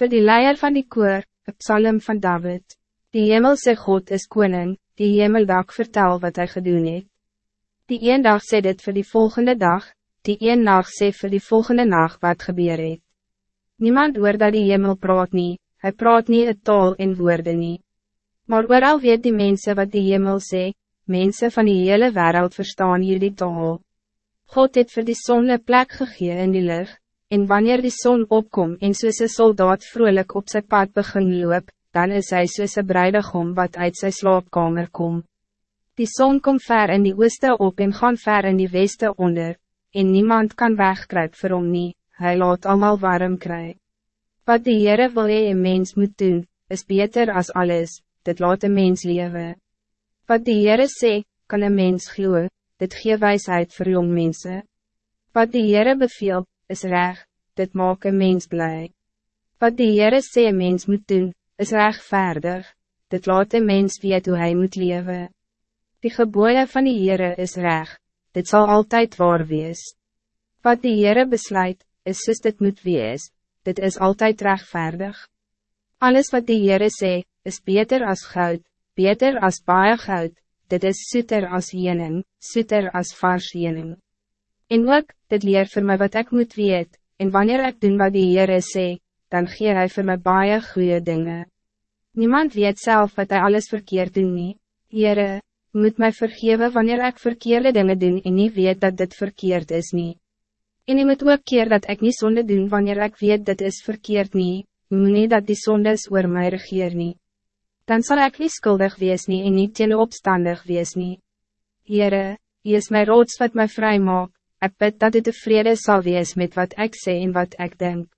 Voor die leier van die koor, een psalm van David. Die hemelse God is koning, die hemeldag vertel wat hij gedoen het. Die een dag sê dit voor die volgende dag, die een nacht sê voor die volgende nacht wat gebeur het. Niemand hoor dat die hemel praat niet, hij praat niet het taal en woorden niet. Maar ooral weet die mensen wat die hemel sê, mensen van die hele wereld verstaan hier die taal. God het voor die zon een plek gegee in die lucht, en wanneer die zon opkom en soos een soldaat vrolijk op zijn pad begin loop, dan is hij soos een bruidegom wat uit zijn slaapkamer kom. Die zon komt ver in die ooste op en gaan ver in die weste onder, en niemand kan wegkruip vir hom nie, hy laat allemaal warm kry. Wat die Heere wil hy een mens moet doen, is beter als alles, dit laat een mens leven. Wat die Heere sê, kan een mens glo, dit gee wijsheid voor jong mensen. Wat die Heere beveel, is reg, dit maak een mens blij. Wat die Heere sê een mens moet doen, is rechtvaardig, dit laat een mens weet hoe hij moet leven. Die geboeien van die Heere is reg, dit zal altijd waar wees. Wat die Heere besluit, is soos dit moet wees, dit is altijd rechtvaardig. Alles wat die Heere sê, is beter als goud, beter als baie goud, dit is soeter als jening, soeter als vars jening. En ook, dit leer voor mij wat ik moet weet, en wanneer ik doen wat die Heere sê, dan gee hij voor mij baie goede dingen. Niemand weet zelf wat hij alles verkeerd doen nie. Heere, moet mij vergeven wanneer ik verkeerde dingen doen en niet weet dat dit verkeerd is niet. En je moet ook keer dat ik niet zonde doen wanneer ik weet dat is verkeerd niet, moet nie dat die zondes oor mij regeer niet. Dan zal ik niet schuldig wees nie en niet teen opstandig wees nie. Heere, Hy is my rots wat my vry maak, ek bid dat dit tevrede sal wees met wat ik zeg en wat ik denk.